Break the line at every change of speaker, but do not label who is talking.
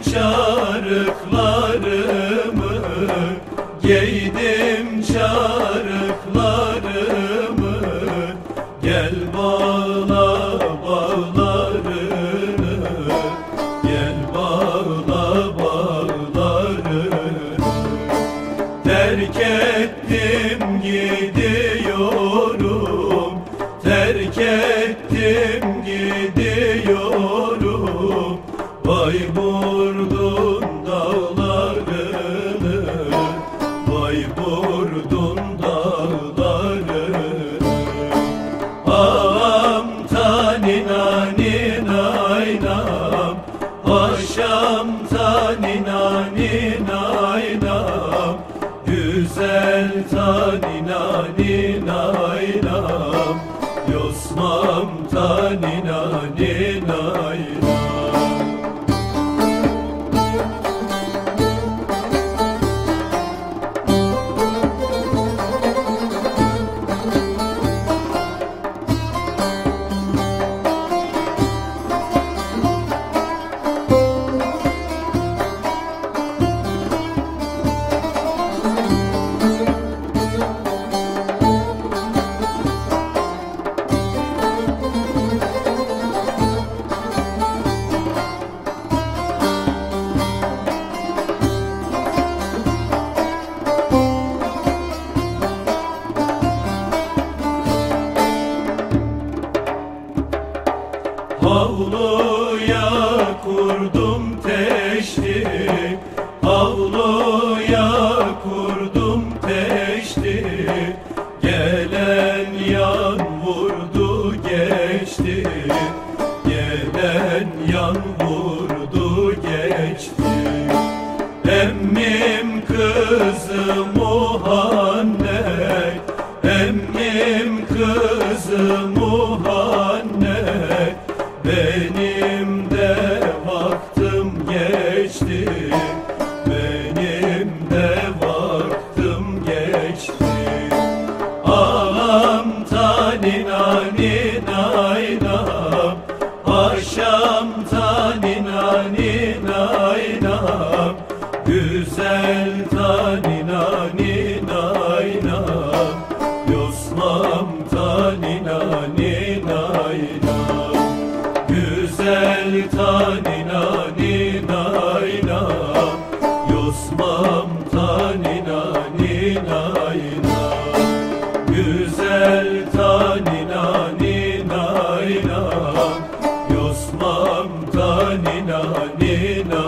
çarıklarımı Giydim çarıklarımı. Gel bağla bağlarını Gel bağla bağlarını. Terk ettim gidiyorum. Terk ettim gidiyorum Bayburt'un dağlarını Bayburt'un dağlarını. Ağam tanina nina inam Paşam tanina nina inam Güzel tanina nina inam Yosmam tanina nina inam Havluya kurdum teşti. Havluya kurdum teşti. Gelen yan vurdu geçti. Gelen yan vurdu geçti. Emmim kızı Muhannet Emmim kızı Muhannet tanina nina inam Paşam tanina nina inam Güzel nina Yosmam nina nina inam Yosmam Yosmam tanina nina nina